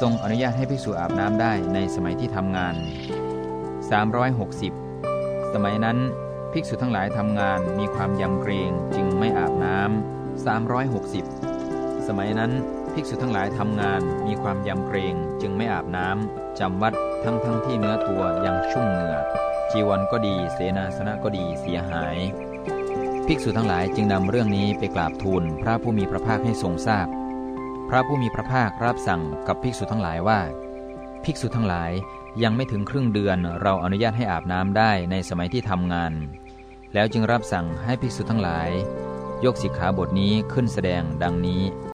ทรงอนุญาตให้ภิกษุอาบน้ำได้ในสมัยที่ทำงาน 360 สมัยนั้นภิกษุทั้งหลายทำงานมีความยำเกรงจึงไม่อาบน้ำ360 สมัยนั้นภิกษุทั้งหลายทำงานมีความยำเกรงจึงไม่อาบน้ำจำวัดทั้งทั้งที่เนื้อตัวยังชุ่มเหงื่อจีวรก็ดีเสนาสนะก็ดีเสียหาย ภิกษุทั้งหลายจึงนำเรื่องนี้ไปกราบทูลพระผู้มีพระภาคให้ทรงทราบพ พระผู้มีพระภาครับสั่งกับภิกษุทั้งหลายว่า ภิกษุทั้งหลายยังไม่ถึงครึ่งเดือนเราอนุญาตให้อาบน้ำได้ในสมัยที่ทำงาน แล้วจึงรับสั่งให้ภิกษุทั้งหลาย ยกสิกขาบทนี้ขึ้นแสดงดังนี้